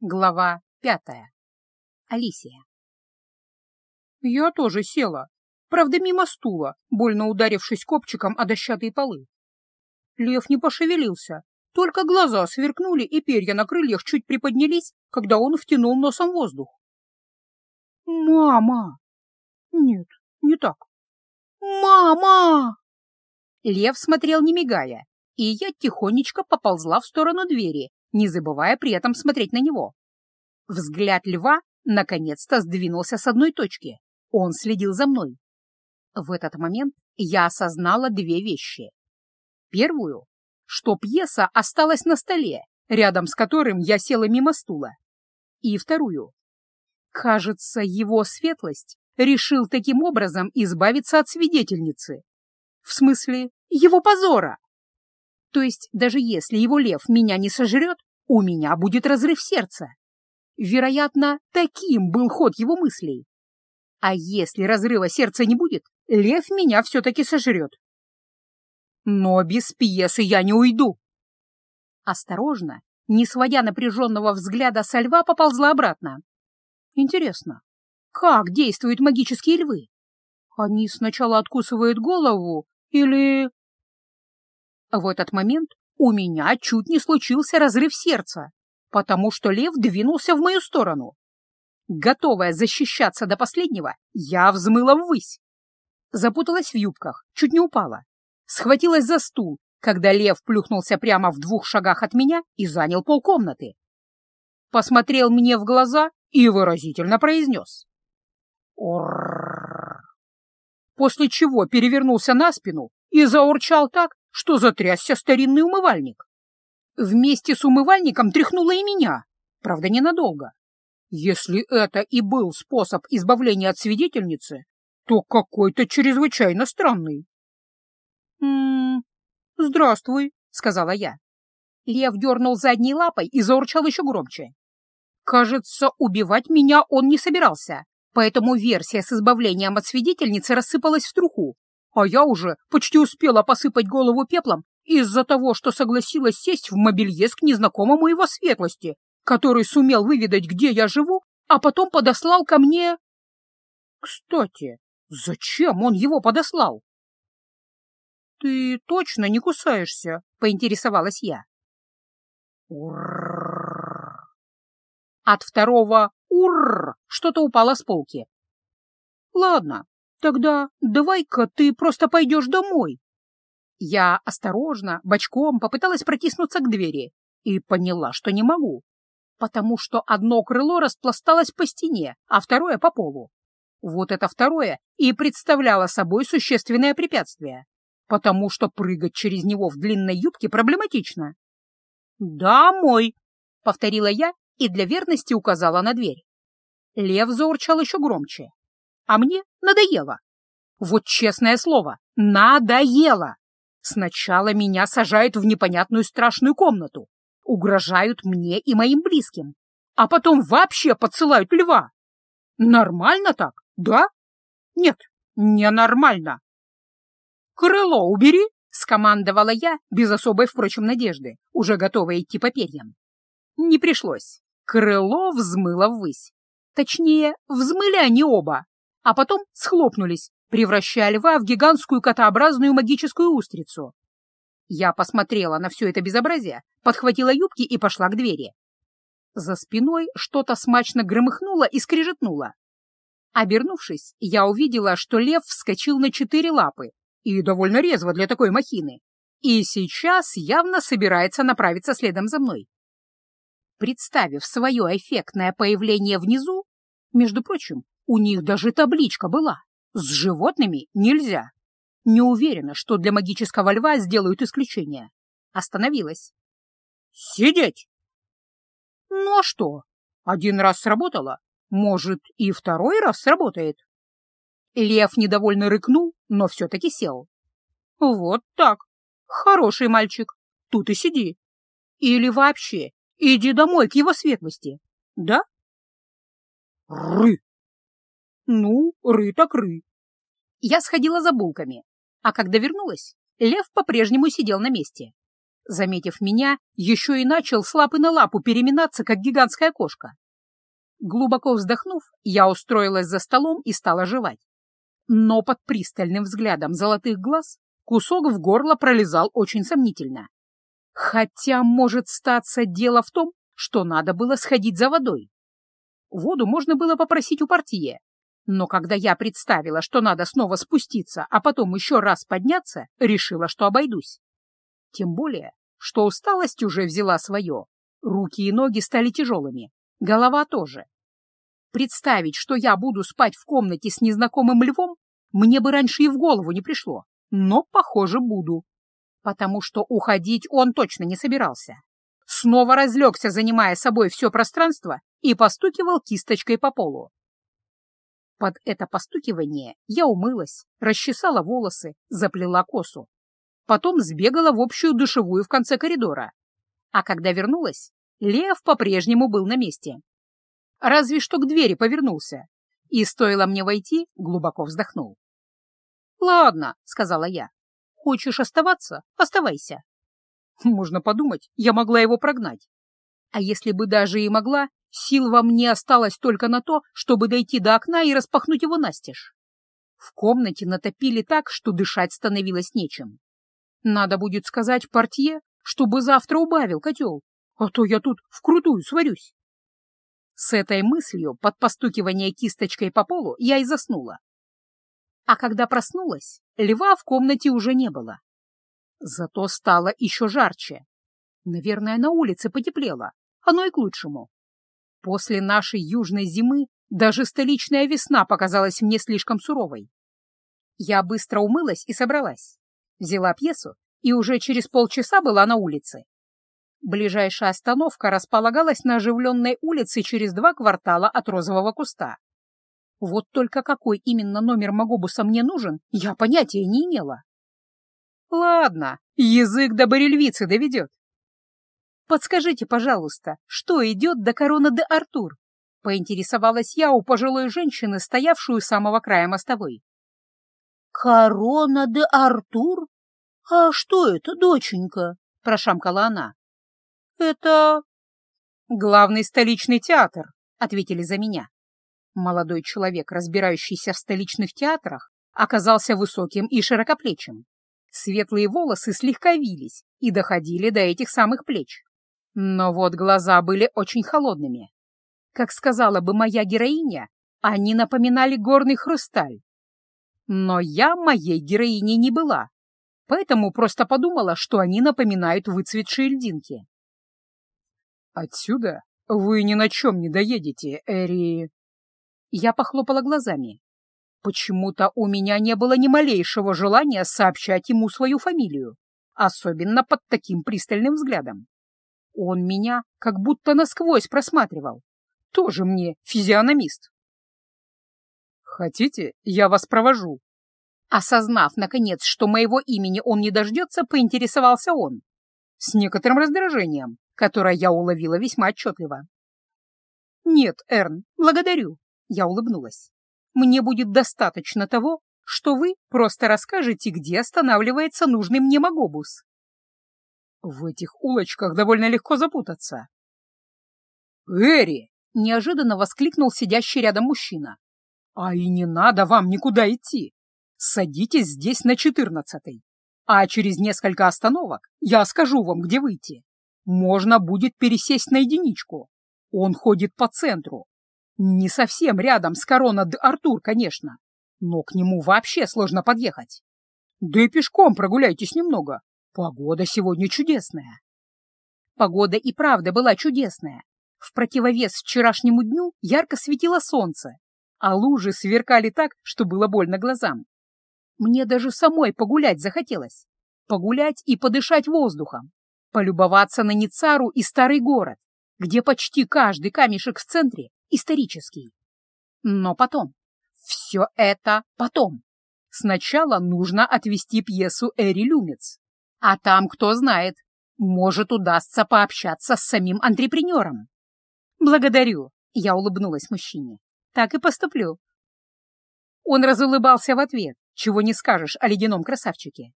Глава пятая. Алисия. Я тоже села, правда, мимо стула, больно ударившись копчиком о дощатые полы. Лев не пошевелился, только глаза сверкнули, и перья на крыльях чуть приподнялись, когда он втянул носом воздух. «Мама!» «Нет, не так. Мама!» Лев смотрел, не мигая, и я тихонечко поползла в сторону двери, не забывая при этом смотреть на него. Взгляд льва наконец-то сдвинулся с одной точки. Он следил за мной. В этот момент я осознала две вещи. Первую, что пьеса осталась на столе, рядом с которым я села мимо стула. И вторую. Кажется, его светлость решил таким образом избавиться от свидетельницы. В смысле, его позора. То есть, даже если его лев меня не сожрет, у меня будет разрыв сердца. Вероятно, таким был ход его мыслей. А если разрыва сердца не будет, лев меня все-таки сожрет. Но без пьесы я не уйду. Осторожно, не сводя напряженного взгляда со льва, поползла обратно. Интересно, как действуют магические львы? Они сначала откусывают голову или... В этот момент у меня чуть не случился разрыв сердца, потому что лев двинулся в мою сторону. Готовая защищаться до последнего, я взмыла ввысь. Запуталась в юбках, чуть не упала. Схватилась за стул, когда лев плюхнулся прямо в двух шагах от меня и занял полкомнаты. Посмотрел мне в глаза и выразительно произнес. «Оррррр!» После чего перевернулся на спину и заурчал так, что затрясся старинный умывальник. Вместе с умывальником тряхнуло и меня, правда, ненадолго. Если это и был способ избавления от свидетельницы, то какой-то чрезвычайно странный. «М -м, «Здравствуй», — сказала я. Лев дернул задней лапой и заурчал еще громче. Кажется, убивать меня он не собирался, поэтому версия с избавлением от свидетельницы рассыпалась в труху, а я уже почти успела посыпать голову пеплом из-за того, что согласилась сесть в мобильез к незнакомому его светлости, который сумел выведать, где я живу, а потом подослал ко мне... Кстати, зачем он его подослал? «Ты точно не кусаешься?» — поинтересовалась я. От второго «урррр» что-то упало с полки. «Ладно, Тогда давай-ка ты просто пойдешь домой. Я осторожно, бочком попыталась протиснуться к двери и поняла, что не могу, потому что одно крыло распласталось по стене, а второе — по полу. Вот это второе и представляло собой существенное препятствие, потому что прыгать через него в длинной юбке проблематично. «Домой!» — повторила я и для верности указала на дверь. Лев заурчал еще громче, а мне надоело. Вот честное слово, надоело. Сначала меня сажают в непонятную страшную комнату, угрожают мне и моим близким, а потом вообще подсылают льва. Нормально так, да? Нет, не нормально. «Крыло убери!» — скомандовала я, без особой, впрочем, надежды, уже готовая идти по перьям. Не пришлось. Крыло взмыло ввысь. Точнее, взмыли они оба, а потом схлопнулись, превращая льва в гигантскую котообразную магическую устрицу. Я посмотрела на все это безобразие, подхватила юбки и пошла к двери. За спиной что-то смачно громыхнуло и скрежетнуло. Обернувшись, я увидела, что лев вскочил на четыре лапы, и довольно резво для такой махины, и сейчас явно собирается направиться следом за мной. Представив свое эффектное появление внизу, между прочим, у них даже табличка была. С животными нельзя. Не уверена, что для магического льва сделают исключение. Остановилась. Сидеть! Ну а что? Один раз сработало, может, и второй раз сработает. Лев недовольно рыкнул, но все-таки сел. Вот так. Хороший мальчик. Тут и сиди. Или вообще, иди домой к его светлости. Да? Ры! Ну, ры так ры. Я сходила за булками, а когда вернулась, лев по-прежнему сидел на месте. заметив меня, еще и начал с лапы на лапу переминаться, как гигантская кошка. Глубоко вздохнув, я устроилась за столом и стала жевать. Но под пристальным взглядом золотых глаз кусок в горло пролезал очень сомнительно. Хотя, может статься, дело в том, что надо было сходить за водой. Воду можно было попросить у портье, но когда я представила, что надо снова спуститься, а потом еще раз подняться, решила, что обойдусь. Тем более, что усталость уже взяла свое. Руки и ноги стали тяжелыми, голова тоже. Представить, что я буду спать в комнате с незнакомым львом, мне бы раньше и в голову не пришло, но, похоже, буду. Потому что уходить он точно не собирался. Снова разлегся, занимая собой все пространство, и постукивал кисточкой по полу. Под это постукивание я умылась, расчесала волосы, заплела косу. Потом сбегала в общую душевую в конце коридора. А когда вернулась, Лев по-прежнему был на месте. Разве что к двери повернулся. И стоило мне войти, глубоко вздохнул. «Ладно», — сказала я. «Хочешь оставаться? Оставайся». Можно подумать, я могла его прогнать. А если бы даже и могла, сил во мне осталось только на то, чтобы дойти до окна и распахнуть его настежь. В комнате натопили так, что дышать становилось нечем. Надо будет сказать портье, чтобы завтра убавил котел, а то я тут вкрутую сварюсь. С этой мыслью под постукивание кисточкой по полу я и заснула. А когда проснулась, льва в комнате уже не было. Зато стало еще жарче. Наверное, на улице потеплело, оно и к лучшему. После нашей южной зимы даже столичная весна показалась мне слишком суровой. Я быстро умылась и собралась. Взяла пьесу и уже через полчаса была на улице. Ближайшая остановка располагалась на оживленной улице через два квартала от розового куста. Вот только какой именно номер Магобуса мне нужен, я понятия не имела. Ладно, язык до барельвицы доведет. Подскажите, пожалуйста, что идет до корона де Артур? Поинтересовалась я у пожилой женщины, стоявшую у самого края мостовой. Корона де Артур? А что это, доченька? Прошамкала она. Это главный столичный театр, ответили за меня. Молодой человек, разбирающийся в столичных театрах, оказался высоким и широкоплечим. Светлые волосы слегка вились и доходили до этих самых плеч. Но вот глаза были очень холодными. Как сказала бы моя героиня, они напоминали горный хрусталь. Но я моей героиней не была, поэтому просто подумала, что они напоминают выцветшие льдинки. «Отсюда вы ни на чем не доедете, Эри...» Я похлопала глазами. Почему-то у меня не было ни малейшего желания сообщать ему свою фамилию, особенно под таким пристальным взглядом. Он меня как будто насквозь просматривал. Тоже мне физиономист. «Хотите, я вас провожу?» Осознав, наконец, что моего имени он не дождется, поинтересовался он. С некоторым раздражением, которое я уловила весьма отчетливо. «Нет, Эрн, благодарю», — я улыбнулась. «Мне будет достаточно того, что вы просто расскажете, где останавливается нужный мне Магобус». В этих улочках довольно легко запутаться. «Эри!» — неожиданно воскликнул сидящий рядом мужчина. «А и не надо вам никуда идти. Садитесь здесь на четырнадцатой, а через несколько остановок я скажу вам, где выйти. Можно будет пересесть на единичку. Он ходит по центру. Не совсем рядом с Корона де Артур, конечно, но к нему вообще сложно подъехать. Да и пешком прогуляйтесь немного. Погода сегодня чудесная. Погода и правда была чудесная. В противовес вчерашнему дню ярко светило солнце, а лужи сверкали так, что было больно глазам. Мне даже самой погулять захотелось. Погулять и подышать воздухом. Полюбоваться на Ницару и старый город, где почти каждый камешек в центре исторический. Но потом. Все это потом. Сначала нужно отвести пьесу Эри Люмец. А там, кто знает, может, удастся пообщаться с самим антрепренером. Благодарю, я улыбнулась мужчине. Так и поступлю. Он разулыбался в ответ, чего не скажешь о ледяном красавчике.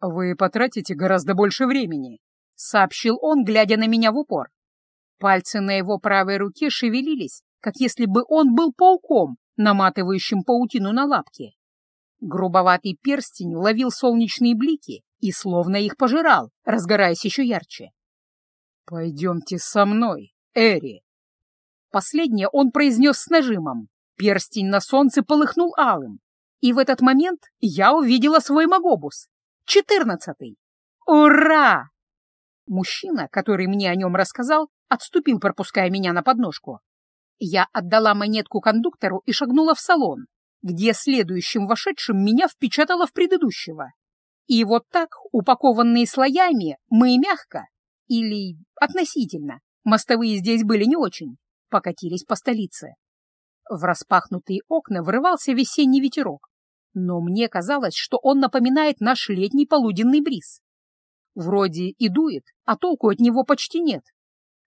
«Вы потратите гораздо больше времени», — сообщил он, глядя на меня в упор. Пальцы на его правой руке шевелились, как если бы он был пауком, наматывающим паутину на лапки. Грубоватый перстень ловил солнечные блики и словно их пожирал, разгораясь еще ярче. «Пойдемте со мной, Эри!» Последнее он произнес с нажимом. Перстень на солнце полыхнул алым. И в этот момент я увидела свой магобус. Четырнадцатый. Ура! Мужчина, который мне о нем рассказал, отступил, пропуская меня на подножку. Я отдала монетку кондуктору и шагнула в салон, где следующим вошедшим меня впечатало в предыдущего. И вот так, упакованные слоями, мы мягко, или относительно, мостовые здесь были не очень, покатились по столице. В распахнутые окна врывался весенний ветерок, но мне казалось, что он напоминает наш летний полуденный бриз. Вроде и дует, а толку от него почти нет.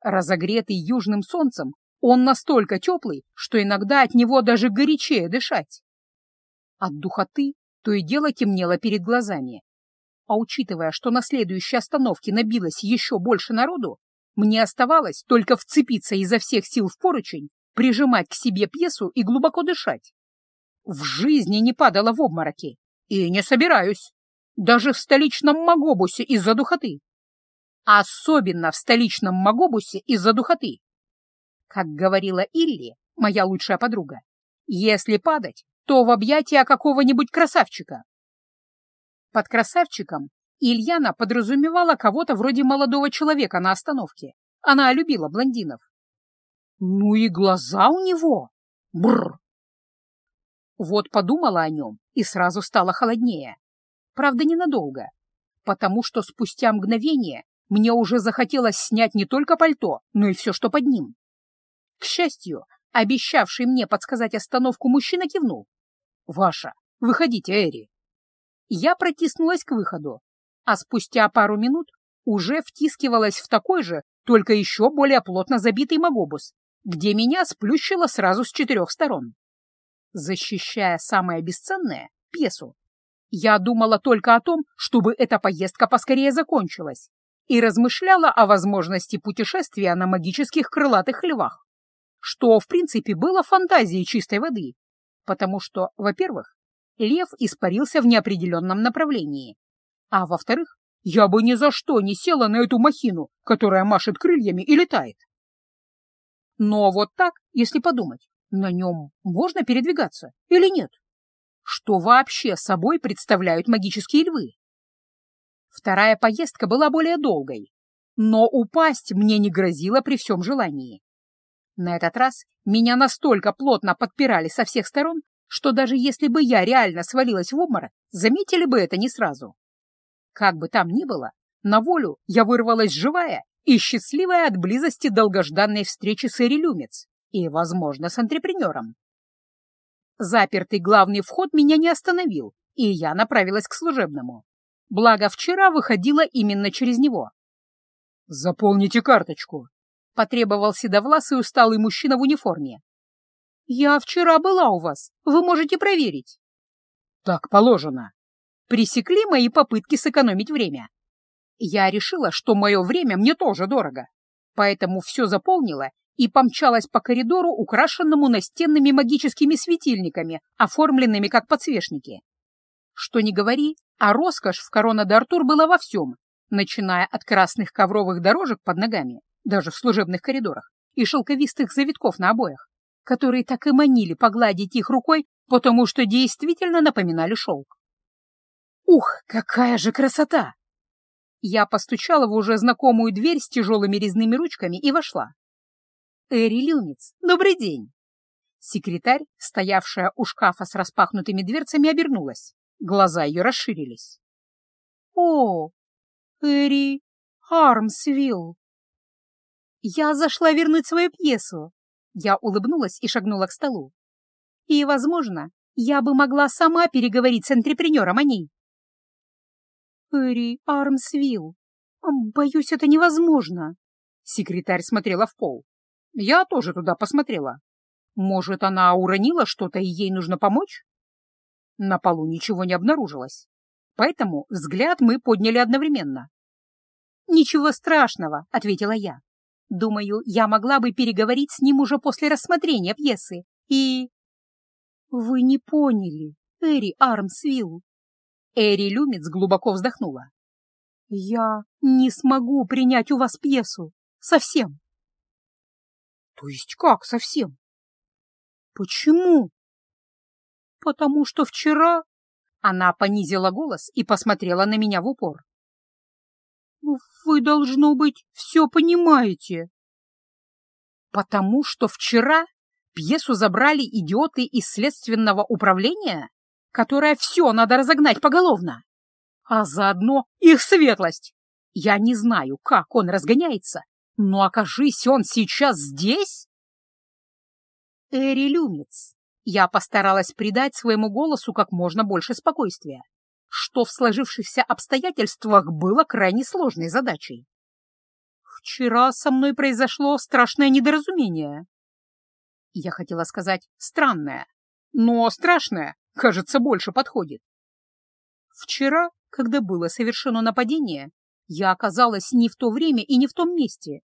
Разогретый южным солнцем, он настолько теплый, что иногда от него даже горячее дышать. От духоты то и дело темнело перед глазами. А учитывая, что на следующей остановке набилось еще больше народу, мне оставалось только вцепиться изо всех сил в поручень, прижимать к себе пьесу и глубоко дышать. В жизни не падала в обмороки. И не собираюсь. Даже в столичном Магобусе из-за духоты. Особенно в столичном Магобусе из-за духоты. Как говорила Илли, моя лучшая подруга, если падать, то в объятия какого-нибудь красавчика. Под красавчиком Ильяна подразумевала кого-то вроде молодого человека на остановке. Она любила блондинов. Ну и глаза у него! Бррр! Вот подумала о нем и сразу стало холоднее. Правда, ненадолго, потому что спустя мгновение мне уже захотелось снять не только пальто, но и все, что под ним. К счастью, обещавший мне подсказать остановку мужчина кивнул. «Ваша, выходите, Эри». Я протиснулась к выходу, а спустя пару минут уже втискивалась в такой же, только еще более плотно забитый магобус, где меня сплющило сразу с четырех сторон. Защищая самое бесценное — пьесу, я думала только о том, чтобы эта поездка поскорее закончилась, и размышляла о возможности путешествия на магических крылатых львах что, в принципе, было фантазией чистой воды, потому что, во-первых, лев испарился в неопределенном направлении, а во-вторых, я бы ни за что не села на эту махину, которая машет крыльями и летает. Но вот так, если подумать, на нем можно передвигаться или нет? Что вообще собой представляют магические львы? Вторая поездка была более долгой, но упасть мне не грозило при всем желании. На этот раз меня настолько плотно подпирали со всех сторон, что даже если бы я реально свалилась в обморок, заметили бы это не сразу. Как бы там ни было, на волю я вырвалась живая и счастливая от близости долгожданной встречи с Эри Люмец и, возможно, с антрепренером. Запертый главный вход меня не остановил, и я направилась к служебному. Благо, вчера выходила именно через него. «Заполните карточку», потребовал седовласый усталый мужчина в униформе. «Я вчера была у вас, вы можете проверить». «Так положено». Пресекли мои попытки сэкономить время. Я решила, что мое время мне тоже дорого, поэтому все заполнила и помчалась по коридору, украшенному настенными магическими светильниками, оформленными как подсвечники. Что ни говори, а роскошь в корона артур была во всем, начиная от красных ковровых дорожек под ногами даже в служебных коридорах, и шелковистых завитков на обоях, которые так и манили погладить их рукой, потому что действительно напоминали шелк. Ух, какая же красота! Я постучала в уже знакомую дверь с тяжелыми резными ручками и вошла. Эри Люниц, добрый день! Секретарь, стоявшая у шкафа с распахнутыми дверцами, обернулась. Глаза ее расширились. «О, Эри Армсвилл!» Я зашла вернуть свою пьесу. Я улыбнулась и шагнула к столу. И, возможно, я бы могла сама переговорить с антрепренером о ней. Эри Армсвилл, боюсь, это невозможно. Секретарь смотрела в пол. Я тоже туда посмотрела. Может, она уронила что-то, и ей нужно помочь? На полу ничего не обнаружилось. поэтому взгляд мы подняли одновременно. «Ничего страшного», — ответила я. «Думаю, я могла бы переговорить с ним уже после рассмотрения пьесы и...» «Вы не поняли, Эри Армсвилл». Эри Люмиц глубоко вздохнула. «Я не смогу принять у вас пьесу. Совсем». «То есть как совсем?» «Почему?» «Потому что вчера...» Она понизила голос и посмотрела на меня в упор. «Вы, должно быть, все понимаете». «Потому что вчера пьесу забрали идиоты из следственного управления, которое все надо разогнать поголовно, а заодно их светлость. Я не знаю, как он разгоняется, но окажись он сейчас здесь...» Эри Люмиц. Я постаралась придать своему голосу как можно больше спокойствия что в сложившихся обстоятельствах было крайне сложной задачей. Вчера со мной произошло страшное недоразумение. Я хотела сказать «странное», но «страшное», кажется, больше подходит. Вчера, когда было совершено нападение, я оказалась не в то время и не в том месте.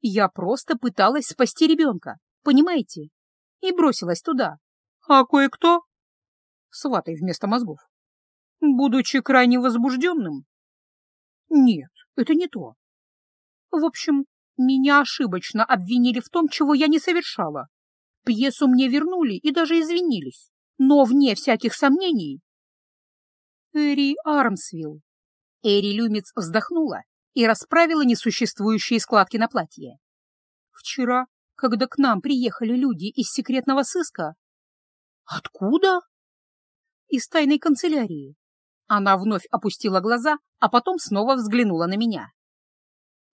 Я просто пыталась спасти ребенка, понимаете? И бросилась туда. А кое-кто... Сватой вместо мозгов будучи крайне возбужденным? Нет, это не то. В общем, меня ошибочно обвинили в том, чего я не совершала. Пьесу мне вернули и даже извинились, но вне всяких сомнений. Эри Армсвилл. Эри Люмец вздохнула и расправила несуществующие складки на платье. Вчера, когда к нам приехали люди из секретного сыска... Откуда? Из тайной канцелярии. Она вновь опустила глаза, а потом снова взглянула на меня.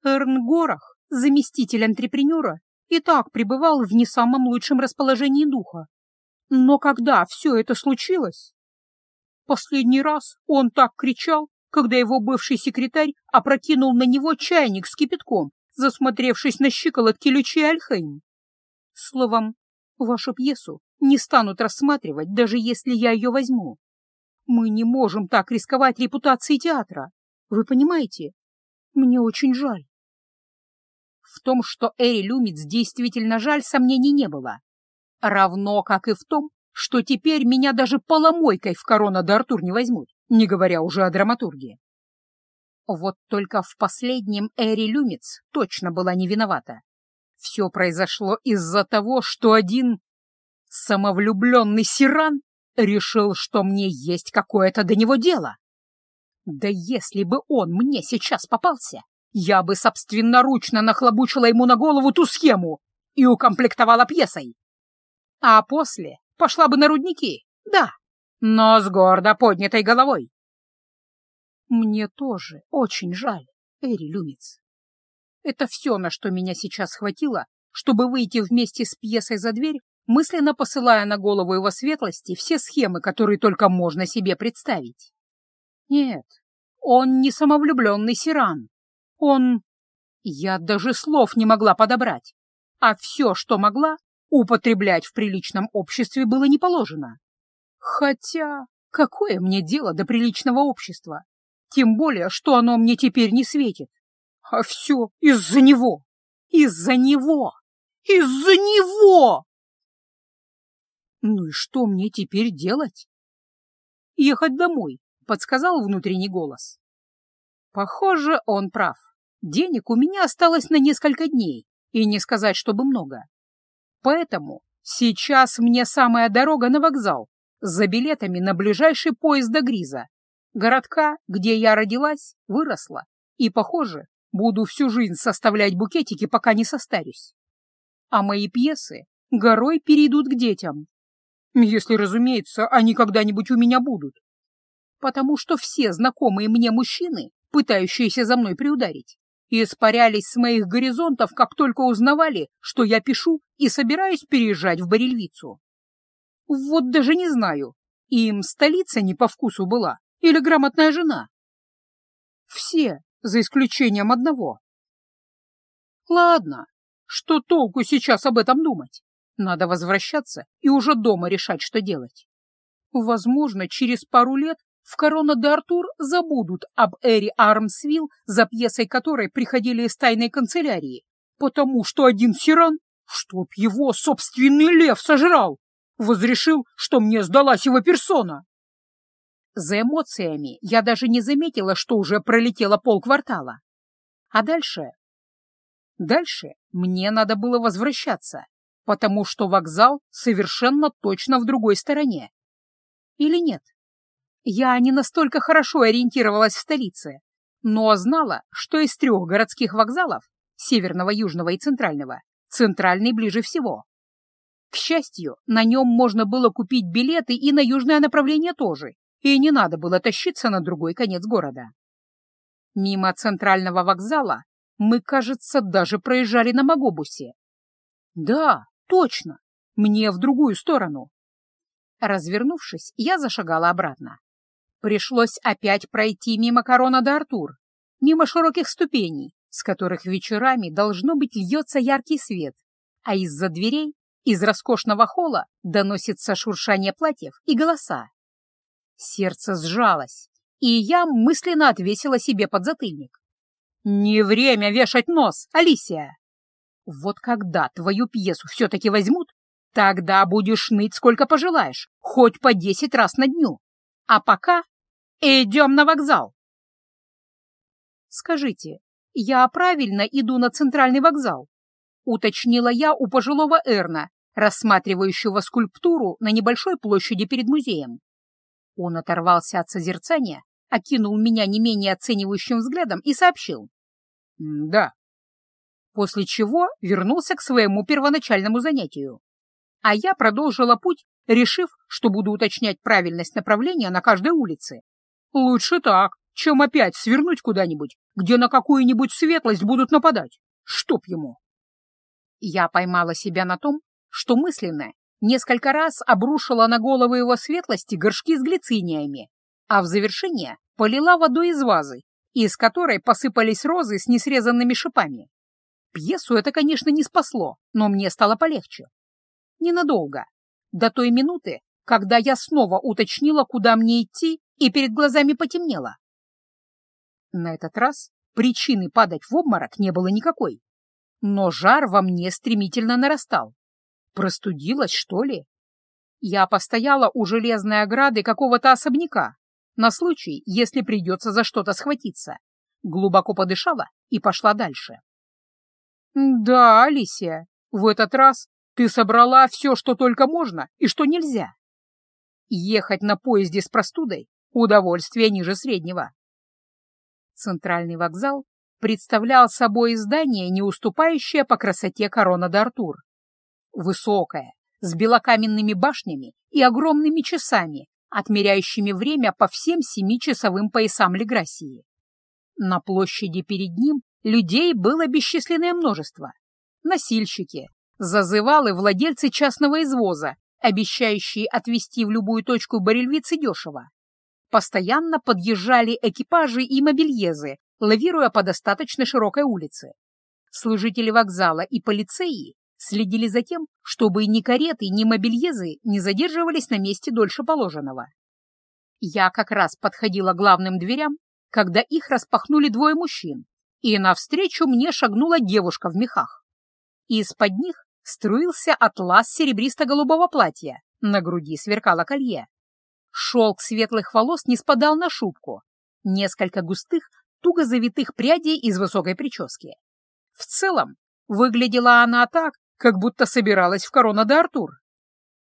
Эрн Горах, заместитель антрепренера, и так пребывал в не самом лучшем расположении духа. Но когда все это случилось? Последний раз он так кричал, когда его бывший секретарь опрокинул на него чайник с кипятком, засмотревшись на щиколотки Лючи Альхейм. Словом, вашу пьесу не станут рассматривать, даже если я ее возьму. Мы не можем так рисковать репутацией театра. Вы понимаете? Мне очень жаль. В том, что Эри Люмиц действительно жаль, сомнений не было. Равно, как и в том, что теперь меня даже поломойкой в корона до Артур не возьмут, не говоря уже о драматурге. Вот только в последнем Эри Люмиц точно была не виновата. Все произошло из-за того, что один самовлюбленный сиран решил, что мне есть какое-то до него дело. Да если бы он мне сейчас попался, я бы собственноручно нахлобучила ему на голову ту схему и укомплектовала пьесой. А после пошла бы на рудники, да, но с гордо поднятой головой. Мне тоже очень жаль, Эри Люмиц. Это все, на что меня сейчас хватило, чтобы выйти вместе с пьесой за дверь мысленно посылая на голову его светлости все схемы, которые только можно себе представить. Нет, он не самовлюбленный сиран. Он... Я даже слов не могла подобрать, а все, что могла, употреблять в приличном обществе было не положено. Хотя, какое мне дело до приличного общества? Тем более, что оно мне теперь не светит. А все из-за него! Из-за него! Из-за него! Ну и что мне теперь делать? Ехать домой, подсказал внутренний голос. Похоже, он прав. Денег у меня осталось на несколько дней, и не сказать, чтобы много. Поэтому сейчас мне самая дорога на вокзал, за билетами на ближайший поезд до Гриза, городка, где я родилась, выросла, и, похоже, буду всю жизнь составлять букетики, пока не состарюсь. А мои пьесы горой перейдут к детям, если, разумеется, они когда-нибудь у меня будут. Потому что все знакомые мне мужчины, пытающиеся за мной приударить, испарялись с моих горизонтов, как только узнавали, что я пишу и собираюсь переезжать в Барельвицу. Вот даже не знаю, им столица не по вкусу была или грамотная жена. Все, за исключением одного. Ладно, что толку сейчас об этом думать? Надо возвращаться и уже дома решать, что делать. Возможно, через пару лет в Корона-де-Артур забудут об Эри Армсвилл, за пьесой которой приходили из тайной канцелярии, потому что один сиран, чтоб его собственный лев сожрал, возрешил, что мне сдалась его персона. За эмоциями я даже не заметила, что уже пролетело полквартала. А дальше? Дальше мне надо было возвращаться, потому что вокзал совершенно точно в другой стороне. Или нет? Я не настолько хорошо ориентировалась в столице, но знала, что из трех городских вокзалов, северного, южного и центрального, центральный ближе всего. К счастью, на нем можно было купить билеты и на южное направление тоже, и не надо было тащиться на другой конец города. Мимо центрального вокзала мы, кажется, даже проезжали на Магобусе. Да, точно, мне в другую сторону. Развернувшись, я зашагала обратно. Пришлось опять пройти мимо корона до Артур, мимо широких ступеней, с которых вечерами должно быть льется яркий свет, а из-за дверей, из роскошного холла доносится шуршание платьев и голоса. Сердце сжалось, и я мысленно отвесила себе подзатыльник. «Не время вешать нос, Алисия! Вот когда твою пьесу все-таки возьмут, тогда будешь ныть сколько пожелаешь, хоть по десять раз на дню. А пока идем на вокзал!» «Скажите, я правильно иду на центральный вокзал?» — уточнила я у пожилого Эрна, рассматривающего скульптуру на небольшой площади перед музеем. Он оторвался от созерцания окинул меня не менее оценивающим взглядом и сообщил. «Да». После чего вернулся к своему первоначальному занятию. А я продолжила путь, решив, что буду уточнять правильность направления на каждой улице. Лучше так, чем опять свернуть куда-нибудь, где на какую-нибудь светлость будут нападать. Чтоб ему. Я поймала себя на том, что мысленно несколько раз обрушила на голову его светлости горшки с глициниями, а в завершение полила водой из вазы, из которой посыпались розы с несрезанными шипами. Пьесу это, конечно, не спасло, но мне стало полегче. Ненадолго, до той минуты, когда я снова уточнила, куда мне идти, и перед глазами потемнело. На этот раз причины падать в обморок не было никакой, но жар во мне стремительно нарастал. Простудилась, что ли? Я постояла у железной ограды какого-то особняка, на случай, если придется за что-то схватиться. Глубоко подышала и пошла дальше. «Да, Алисия, в этот раз ты собрала все, что только можно и что нельзя. Ехать на поезде с простудой — удовольствие ниже среднего». Центральный вокзал представлял собой здание, не уступающее по красоте корона d'Артур. Высокое, с белокаменными башнями и огромными часами, отмеряющими время по всем семичасовым поясам Леграсии. На площади перед ним людей было бесчисленное множество. Носильщики, зазывалы владельцы частного извоза, обещающие отвезти в любую точку барельвицы дешево. Постоянно подъезжали экипажи и мобильезы, лавируя по достаточно широкой улице. Служители вокзала и полицеи следили за тем, чтобы ни кареты, ни мобильезы не задерживались на месте дольше положенного. Я как раз подходила к главным дверям, когда их распахнули двое мужчин, и навстречу мне шагнула девушка в мехах. Из-под них струился атлас серебристо-голубого платья, на груди сверкало колье. Шелк светлых волос не спадал на шубку, несколько густых, туго завитых прядей из высокой прически. В целом, выглядела она так, как будто собиралась в корона де Артур.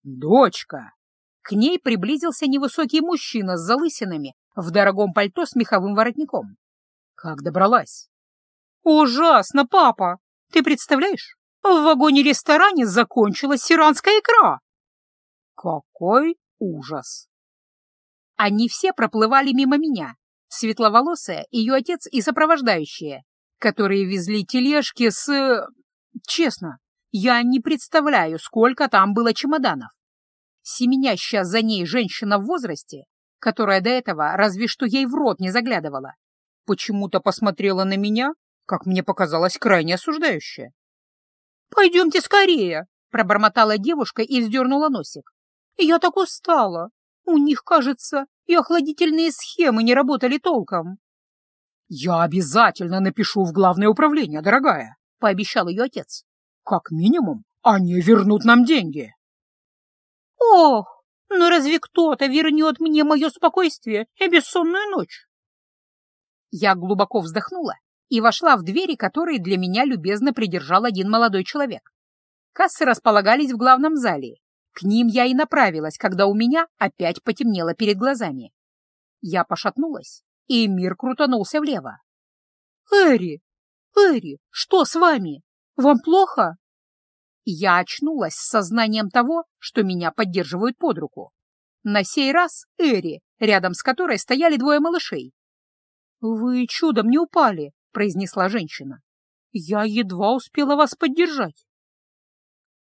«Дочка!» К ней приблизился невысокий мужчина с залысинами в дорогом пальто с меховым воротником. «Как добралась?» «Ужасно, папа! Ты представляешь, в вагоне-ресторане закончилась сиранская икра!» «Какой ужас!» Они все проплывали мимо меня, светловолосая, ее отец и сопровождающие, которые везли тележки с... Честно, я не представляю, сколько там было чемоданов. Семенящая за ней женщина в возрасте, которая до этого разве что ей в рот не заглядывала, почему-то посмотрела на меня, как мне показалось, крайне осуждающе. «Пойдемте скорее!» — пробормотала девушка и вздернула носик. «Я так устала. У них, кажется, и охладительные схемы не работали толком. «Я обязательно напишу в главное управление, дорогая», — пообещал ее отец. «Как минимум, они вернут нам деньги». «Ох, ну разве кто-то вернет мне мое спокойствие и бессонную ночь?» Я глубоко вздохнула и вошла в двери, которые для меня любезно придержал один молодой человек. Кассы располагались в главном зале. К ним я и направилась, когда у меня опять потемнело перед глазами. Я пошатнулась, и мир крутанулся влево. «Эри! Эри, что с вами? Вам плохо?» Я очнулась с сознанием того, что меня поддерживают под руку. На сей раз Эри, рядом с которой стояли двое малышей. «Вы чудом не упали», — произнесла женщина. «Я едва успела вас поддержать».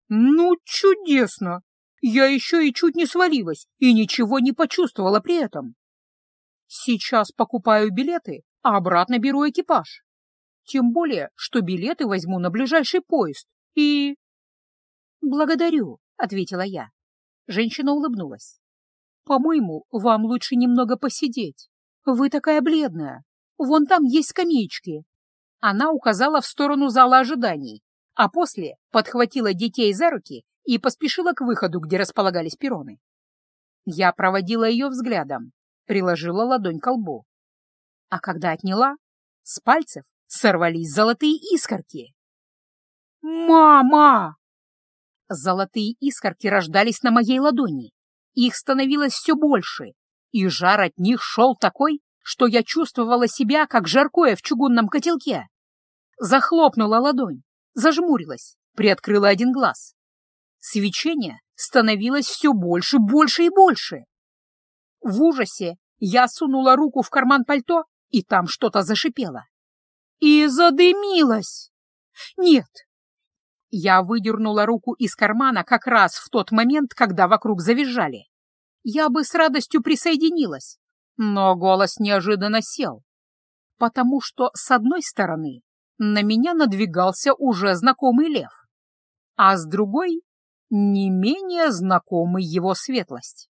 «Ну, чудесно! Я еще и чуть не свалилась и ничего не почувствовала при этом. Сейчас покупаю билеты, а обратно беру экипаж. Тем более, что билеты возьму на ближайший поезд и...» «Благодарю», — ответила я. Женщина улыбнулась. «По-моему, вам лучше немного посидеть. Вы такая бледная. Вон там есть скамеечки». Она указала в сторону зала ожиданий, а после подхватила детей за руки и поспешила к выходу, где располагались перроны. Я проводила ее взглядом, приложила ладонь к лбу. А когда отняла, с пальцев сорвались золотые искорки. «Мама!» Золотые искорки рождались на моей ладони. Их становилось все больше, и жар от них шел такой, что я чувствовала себя, как жаркое в чугунном котелке. Захлопнула ладонь, зажмурилась, приоткрыла один глаз. Свечение становилось все больше, больше и больше. В ужасе я сунула руку в карман пальто, и там что-то зашипело. И задымилось. Нет. Я выдернула руку из кармана как раз в тот момент, когда вокруг завизжали. Я бы с радостью присоединилась, но голос неожиданно сел, потому что, с одной стороны, на меня надвигался уже знакомый лев, а с другой — не менее знакомый его светлость.